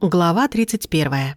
Глава 31.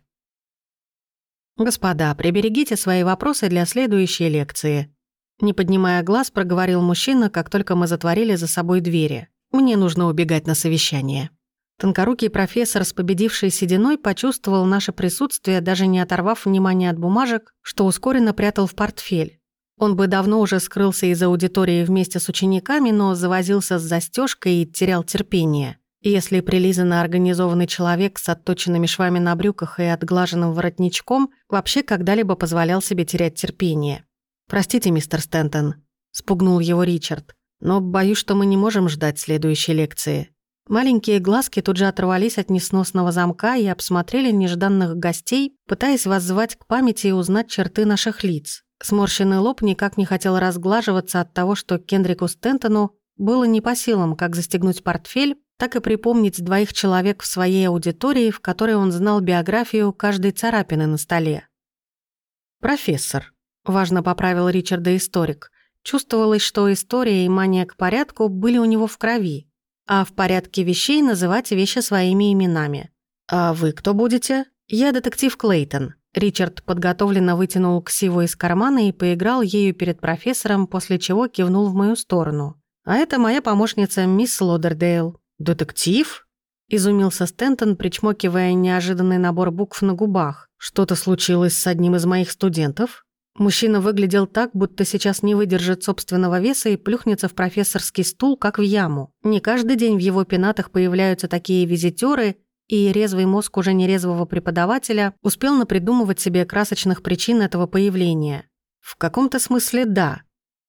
«Господа, приберегите свои вопросы для следующей лекции». Не поднимая глаз, проговорил мужчина, как только мы затворили за собой двери. «Мне нужно убегать на совещание». Тонкорукий профессор с победившей сединой почувствовал наше присутствие, даже не оторвав внимания от бумажек, что ускоренно прятал в портфель. Он бы давно уже скрылся из аудитории вместе с учениками, но завозился с застежкой и терял терпение. Если прилизанно организованный человек с отточенными швами на брюках и отглаженным воротничком вообще когда-либо позволял себе терять терпение. «Простите, мистер Стентон», — спугнул его Ричард, «но боюсь, что мы не можем ждать следующей лекции». Маленькие глазки тут же оторвались от несносного замка и обсмотрели нежданных гостей, пытаясь воззвать к памяти и узнать черты наших лиц. Сморщенный лоб никак не хотел разглаживаться от того, что Кендрику Стентону было не по силам как застегнуть портфель, так и припомнить двоих человек в своей аудитории, в которой он знал биографию каждой царапины на столе. «Профессор», — важно поправил Ричарда историк, чувствовалось, что история и мания к порядку были у него в крови, а в порядке вещей называть вещи своими именами. «А вы кто будете?» «Я детектив Клейтон». Ричард подготовленно вытянул ксиву из кармана и поиграл ею перед профессором, после чего кивнул в мою сторону. «А это моя помощница, мисс Лодердейл». «Детектив?» – изумился Стентон, причмокивая неожиданный набор букв на губах. «Что-то случилось с одним из моих студентов?» Мужчина выглядел так, будто сейчас не выдержит собственного веса и плюхнется в профессорский стул, как в яму. Не каждый день в его пенатах появляются такие визитеры, и резвый мозг уже нерезвого преподавателя успел напридумывать себе красочных причин этого появления. В каком-то смысле да.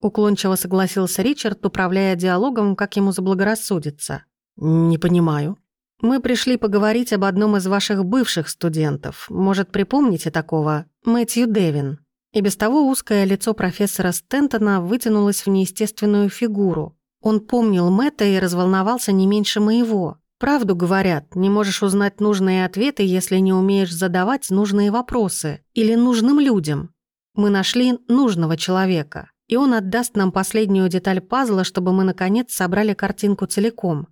Уклончиво согласился Ричард, управляя диалогом, как ему заблагорассудится. «Не понимаю». «Мы пришли поговорить об одном из ваших бывших студентов. Может, припомните такого? Мэтью Дэвин». И без того узкое лицо профессора Стентона вытянулось в неестественную фигуру. Он помнил Мэтта и разволновался не меньше моего. Правду говорят, не можешь узнать нужные ответы, если не умеешь задавать нужные вопросы. Или нужным людям. Мы нашли нужного человека. И он отдаст нам последнюю деталь пазла, чтобы мы, наконец, собрали картинку целиком.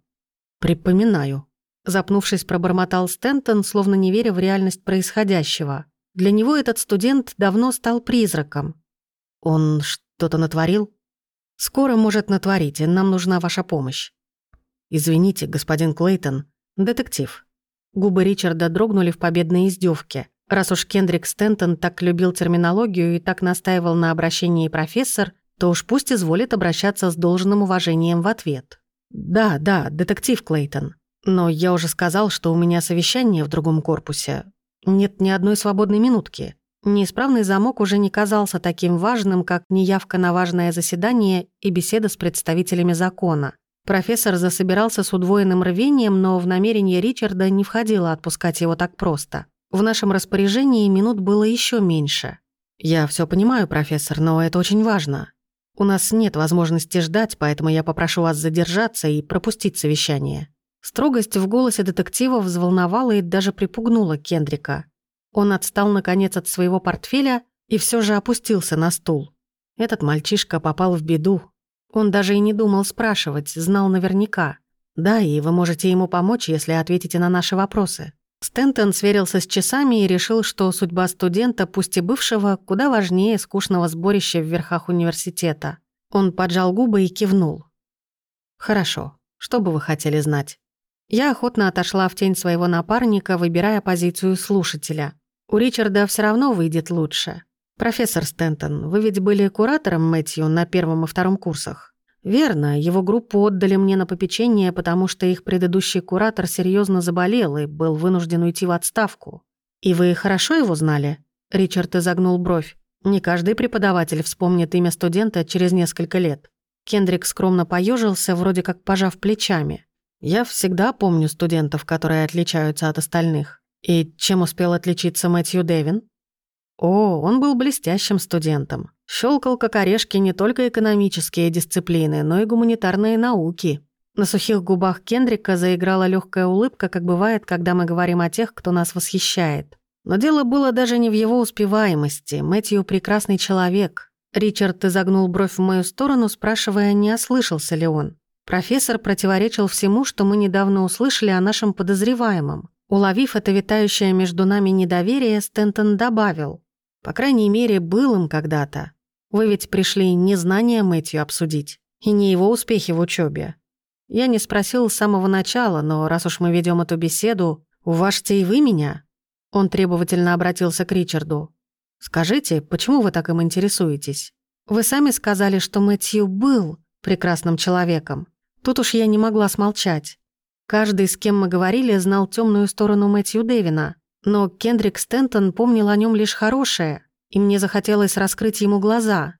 «Припоминаю». Запнувшись, пробормотал Стентон, словно не веря в реальность происходящего. Для него этот студент давно стал призраком. Он что-то натворил? Скоро может натворить, и нам нужна ваша помощь. Извините, господин Клейтон, детектив. Губы Ричарда дрогнули в победной издевке. Раз уж Кендрик Стентон так любил терминологию и так настаивал на обращении профессор, то уж пусть изволит обращаться с должным уважением в ответ. «Да, да, детектив Клейтон. Но я уже сказал, что у меня совещание в другом корпусе. Нет ни одной свободной минутки. Неисправный замок уже не казался таким важным, как неявка на важное заседание и беседа с представителями закона. Профессор засобирался с удвоенным рвением, но в намерение Ричарда не входило отпускать его так просто. В нашем распоряжении минут было еще меньше. «Я все понимаю, профессор, но это очень важно. У нас нет возможности ждать, поэтому я попрошу вас задержаться и пропустить совещание». Строгость в голосе детектива взволновала и даже припугнула Кендрика. Он отстал, наконец, от своего портфеля и все же опустился на стул. Этот мальчишка попал в беду. Он даже и не думал спрашивать, знал наверняка. Да, и вы можете ему помочь, если ответите на наши вопросы. Стентон сверился с часами и решил, что судьба студента, пусть и бывшего, куда важнее скучного сборища в верхах университета. Он поджал губы и кивнул. «Хорошо. Что бы вы хотели знать?» Я охотно отошла в тень своего напарника, выбирая позицию слушателя. У Ричарда все равно выйдет лучше. «Профессор Стентон, вы ведь были куратором Мэтью на первом и втором курсах?» «Верно, его группу отдали мне на попечение, потому что их предыдущий куратор серьезно заболел и был вынужден уйти в отставку. И вы хорошо его знали?» Ричард изогнул бровь. «Не каждый преподаватель вспомнит имя студента через несколько лет». Кендрик скромно поежился, вроде как пожав плечами. «Я всегда помню студентов, которые отличаются от остальных. И чем успел отличиться Мэтью Дэвин?» О, он был блестящим студентом. Щелкал как орешки не только экономические дисциплины, но и гуманитарные науки. На сухих губах Кендрика заиграла легкая улыбка, как бывает, когда мы говорим о тех, кто нас восхищает. Но дело было даже не в его успеваемости. Мэтью – прекрасный человек. Ричард изогнул бровь в мою сторону, спрашивая, не ослышался ли он. Профессор противоречил всему, что мы недавно услышали о нашем подозреваемом. Уловив это витающее между нами недоверие, Стентон добавил. «По крайней мере, был им когда-то. Вы ведь пришли не знания Мэтью обсудить, и не его успехи в учебе. Я не спросил с самого начала, но раз уж мы ведем эту беседу, уважьте и вы меня». Он требовательно обратился к Ричарду. «Скажите, почему вы так им интересуетесь? Вы сами сказали, что Мэтью был прекрасным человеком. Тут уж я не могла смолчать. Каждый, с кем мы говорили, знал темную сторону Мэтью Дэвина, но Кендрик Стентон помнил о нем лишь хорошее, и мне захотелось раскрыть ему глаза.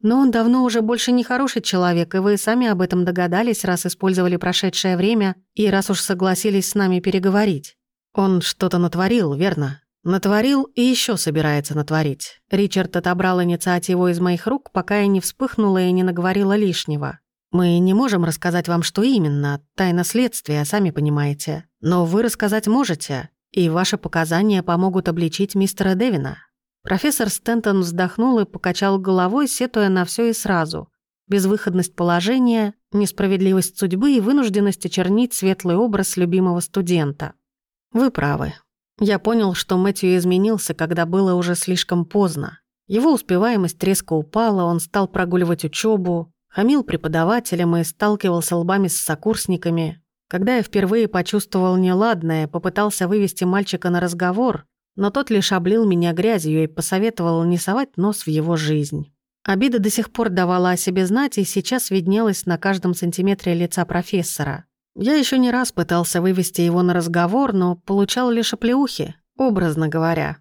Но он давно уже больше не хороший человек, и вы сами об этом догадались, раз использовали прошедшее время и раз уж согласились с нами переговорить. Он что-то натворил, верно? Натворил и еще собирается натворить. Ричард отобрал инициативу из моих рук, пока я не вспыхнула и не наговорила лишнего. Мы не можем рассказать вам, что именно, тайна следствия, сами понимаете. Но вы рассказать можете, и ваши показания помогут обличить мистера Дэвина». Профессор Стентон вздохнул и покачал головой, сетуя на все и сразу. Безвыходность положения, несправедливость судьбы и вынужденность очернить светлый образ любимого студента. Вы правы. Я понял, что Мэтью изменился, когда было уже слишком поздно. Его успеваемость резко упала, он стал прогуливать учебу, Хамил преподавателям и сталкивался лбами с сокурсниками. Когда я впервые почувствовал неладное, попытался вывести мальчика на разговор, но тот лишь облил меня грязью и посоветовал не совать нос в его жизнь. Обида до сих пор давала о себе знать и сейчас виднелась на каждом сантиметре лица профессора. Я еще не раз пытался вывести его на разговор, но получал лишь оплеухи, образно говоря.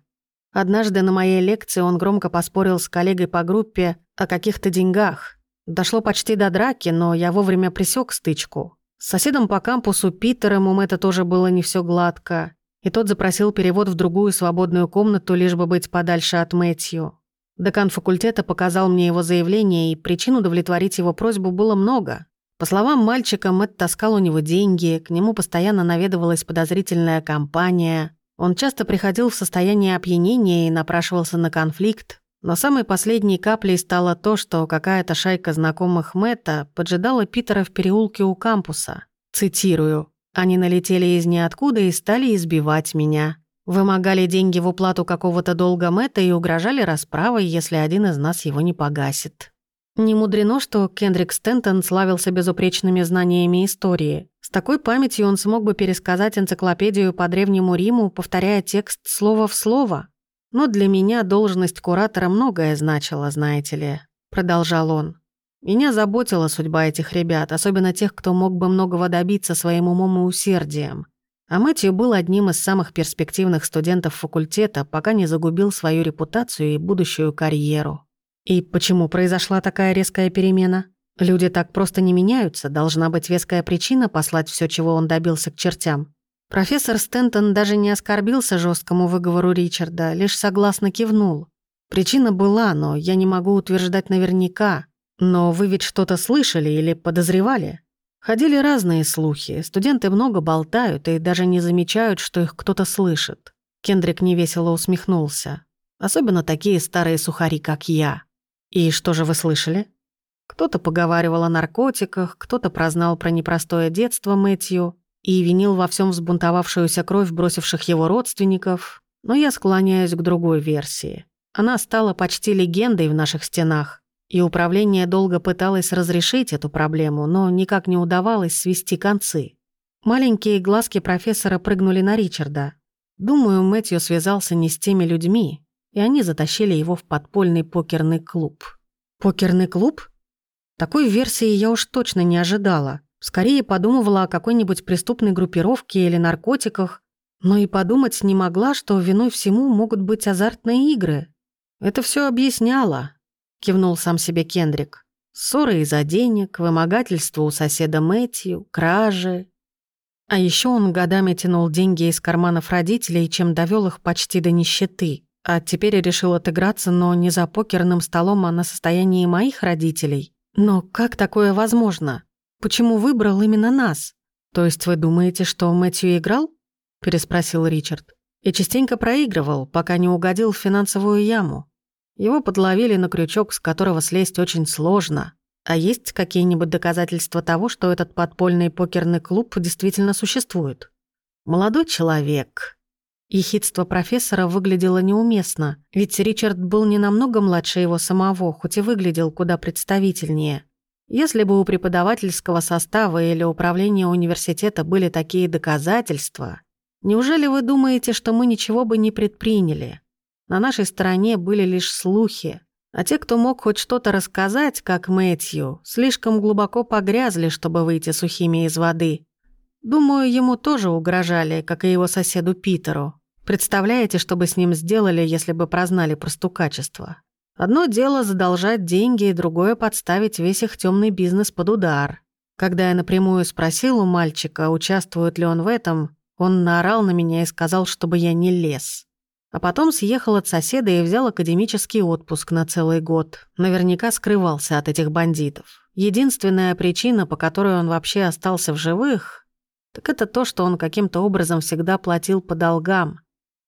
Однажды на моей лекции он громко поспорил с коллегой по группе о каких-то деньгах. Дошло почти до драки, но я вовремя присек стычку. С соседом по кампусу Питером у Мэтта тоже было не все гладко, и тот запросил перевод в другую свободную комнату, лишь бы быть подальше от Мэтью. Декан факультета показал мне его заявление, и причин удовлетворить его просьбу было много. По словам мальчика, Мэтт таскал у него деньги, к нему постоянно наведывалась подозрительная компания. Он часто приходил в состояние опьянения и напрашивался на конфликт, но самой последней каплей стало то, что какая-то шайка знакомых Мэтта поджидала Питера в переулке у кампуса. Цитирую. «Они налетели из ниоткуда и стали избивать меня. Вымогали деньги в уплату какого-то долга Мэтта и угрожали расправой, если один из нас его не погасит». Не мудрено, что Кендрик Стентон славился безупречными знаниями истории. С такой памятью он смог бы пересказать энциклопедию по Древнему Риму, повторяя текст слово в слово. Но для меня должность куратора многое значила, знаете ли, продолжал он. Меня заботила судьба этих ребят, особенно тех, кто мог бы многого добиться своим умом и усердием. А Мэтью был одним из самых перспективных студентов факультета, пока не загубил свою репутацию и будущую карьеру. И почему произошла такая резкая перемена? Люди так просто не меняются, должна быть веская причина послать все, чего он добился к чертям. Профессор Стентон даже не оскорбился жесткому выговору Ричарда, лишь согласно кивнул. Причина была, но я не могу утверждать наверняка. Но вы ведь что-то слышали или подозревали? Ходили разные слухи. Студенты много болтают и даже не замечают, что их кто-то слышит. Кендрик невесело усмехнулся. Особенно такие старые сухари, как я. И что же вы слышали? Кто-то поговаривал о наркотиках, кто-то прознал про непростое детство Мэтью, и винил во всем взбунтовавшуюся кровь бросивших его родственников, но я склоняюсь к другой версии. Она стала почти легендой в наших стенах, и управление долго пыталось разрешить эту проблему, но никак не удавалось свести концы. Маленькие глазки профессора прыгнули на Ричарда. Думаю, Мэтью связался не с теми людьми, и они затащили его в подпольный покерный клуб. Покерный клуб? Такой версии я уж точно не ожидала. Скорее подумывала о какой-нибудь преступной группировке или наркотиках, но и подумать не могла, что виной всему могут быть азартные игры. Это все объясняло, кивнул сам себе Кендрик. Ссоры из-за денег, вымогательство у соседа Мэтью, кражи. А еще он годами тянул деньги из карманов родителей, чем довел их почти до нищеты. А теперь решил отыграться, но не за покерным столом, а на состоянии моих родителей. Но как такое возможно? Почему выбрал именно нас? То есть вы думаете, что Мэтью играл? Переспросил Ричард. И частенько проигрывал, пока не угодил в финансовую яму. Его подловили на крючок, с которого слезть очень сложно. А есть какие-нибудь доказательства того, что этот подпольный покерный клуб действительно существует? «Молодой человек». Ехидство профессора выглядело неуместно, ведь Ричард был не намного младше его самого, хоть и выглядел куда представительнее. Если бы у преподавательского состава или управления университета были такие доказательства, неужели вы думаете, что мы ничего бы не предприняли? На нашей стороне были лишь слухи, а те, кто мог хоть что-то рассказать, как Мэтью, слишком глубоко погрязли, чтобы выйти сухими из воды. Думаю, ему тоже угрожали, как и его соседу Питеру. Представляете, что бы с ним сделали, если бы прознали про стукачество? Одно дело задолжать деньги, и другое подставить весь их темный бизнес под удар. Когда я напрямую спросил у мальчика, участвует ли он в этом, он наорал на меня и сказал, чтобы я не лез. А потом съехал от соседа и взял академический отпуск на целый год. Наверняка скрывался от этих бандитов. Единственная причина, по которой он вообще остался в живых, так это то, что он каким-то образом всегда платил по долгам.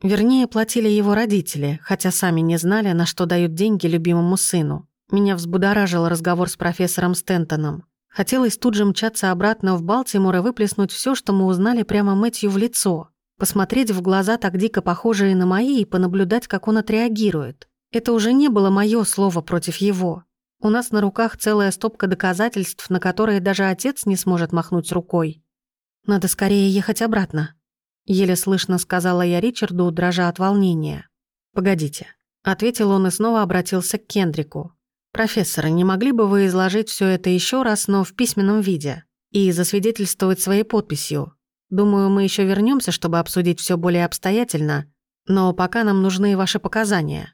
Вернее, платили его родители, хотя сами не знали, на что дают деньги любимому сыну. Меня взбудоражил разговор с профессором Стентоном. Хотелось тут же мчаться обратно в Балтимор и выплеснуть все, что мы узнали прямо Мэтью в лицо. Посмотреть в глаза так дико похожие на мои и понаблюдать, как он отреагирует. Это уже не было мое слово против его. У нас на руках целая стопка доказательств, на которые даже отец не сможет махнуть рукой. Надо скорее ехать обратно. Еле слышно сказала я Ричарду, дрожа от волнения. «Погодите», — ответил он и снова обратился к Кендрику. «Профессор, не могли бы вы изложить все это еще раз, но в письменном виде, и засвидетельствовать своей подписью? Думаю, мы еще вернемся, чтобы обсудить все более обстоятельно, но пока нам нужны ваши показания».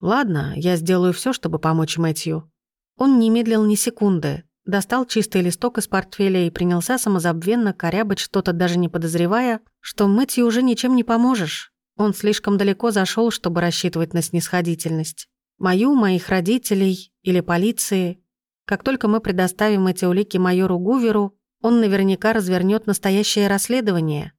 «Ладно, я сделаю все, чтобы помочь Мэтью». Он не медлил ни секунды, Достал чистый листок из портфеля и принялся самозабвенно корябать что-то, даже не подозревая, что Мэтью уже ничем не поможешь. Он слишком далеко зашел, чтобы рассчитывать на снисходительность. Мою, моих родителей или полиции. Как только мы предоставим эти улики майору Гуверу, он наверняка развернет настоящее расследование,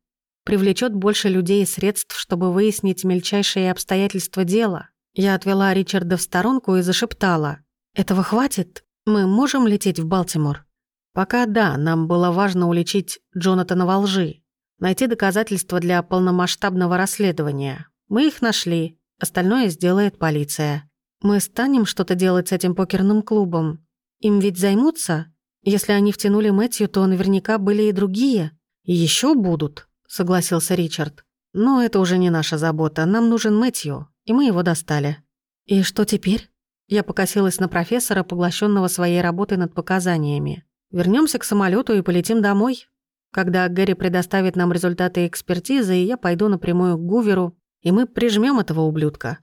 привлечет больше людей и средств, чтобы выяснить мельчайшие обстоятельства дела. Я отвела Ричарда в сторонку и зашептала. «Этого хватит? Мы можем лететь в Балтимор? Пока да, нам было важно уличить Джонатана во лжи, найти доказательства для полномасштабного расследования. Мы их нашли, остальное сделает полиция. Мы станем что-то делать с этим покерным клубом. Им ведь займутся? Если они втянули Мэтью, то наверняка были и другие. Еще будут, согласился Ричард. Но это уже не наша забота. Нам нужен Мэтью, и мы его достали. И что теперь? Я покосилась на профессора, поглощенного своей работой над показаниями. Вернемся к самолету и полетим домой. Когда Гэри предоставит нам результаты экспертизы, я пойду напрямую к Гуверу, и мы прижмем этого ублюдка.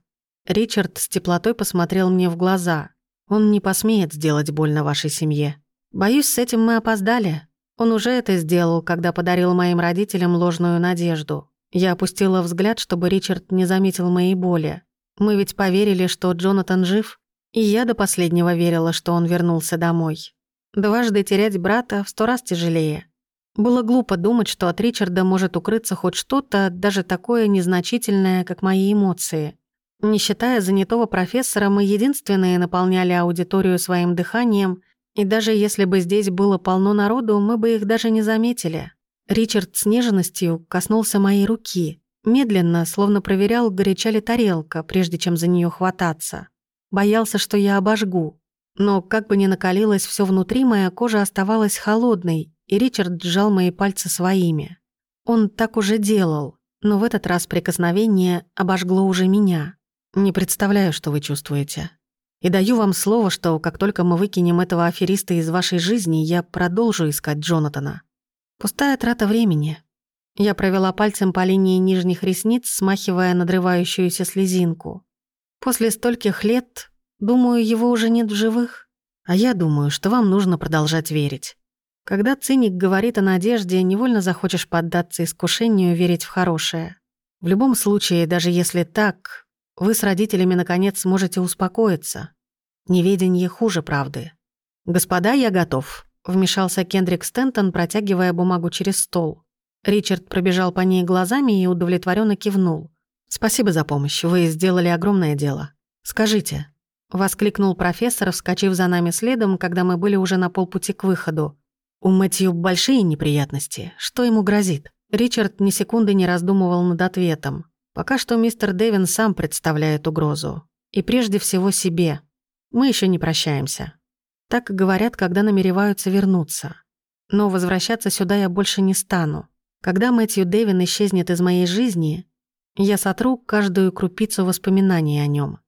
Ричард с теплотой посмотрел мне в глаза. Он не посмеет сделать больно вашей семье. Боюсь, с этим мы опоздали. Он уже это сделал, когда подарил моим родителям ложную надежду. Я опустила взгляд, чтобы Ричард не заметил моей боли. Мы ведь поверили, что Джонатан жив. И я до последнего верила, что он вернулся домой. Дважды терять брата в сто раз тяжелее. Было глупо думать, что от Ричарда может укрыться хоть что-то, даже такое незначительное, как мои эмоции. Не считая занятого профессора, мы единственные наполняли аудиторию своим дыханием, и даже если бы здесь было полно народу, мы бы их даже не заметили. Ричард с нежностью коснулся моей руки, медленно, словно проверял, горяча ли тарелка, прежде чем за нее хвататься. Боялся, что я обожгу. Но как бы ни накалилось все внутри, моя кожа оставалась холодной, и Ричард сжал мои пальцы своими. Он так уже делал, но в этот раз прикосновение обожгло уже меня. Не представляю, что вы чувствуете. И даю вам слово, что как только мы выкинем этого афериста из вашей жизни, я продолжу искать Джонатана. Пустая трата времени. Я провела пальцем по линии нижних ресниц, смахивая надрывающуюся слезинку. После стольких лет, думаю, его уже нет в живых. А я думаю, что вам нужно продолжать верить. Когда циник говорит о надежде, невольно захочешь поддаться искушению верить в хорошее. В любом случае, даже если так, вы с родителями наконец сможете успокоиться. Неведение хуже правды. «Господа, я готов», — вмешался Кендрик Стентон, протягивая бумагу через стол. Ричард пробежал по ней глазами и удовлетворенно кивнул. «Спасибо за помощь, вы сделали огромное дело. Скажите», — воскликнул профессор, вскочив за нами следом, когда мы были уже на полпути к выходу. «У Мэтью большие неприятности. Что ему грозит?» Ричард ни секунды не раздумывал над ответом. Пока что мистер Дэвин сам представляет угрозу. И прежде всего себе. Мы еще не прощаемся. Так говорят, когда намереваются вернуться. Но возвращаться сюда я больше не стану. Когда Мэтью Дэвин исчезнет из моей жизни, я сотру каждую крупицу воспоминаний о нем.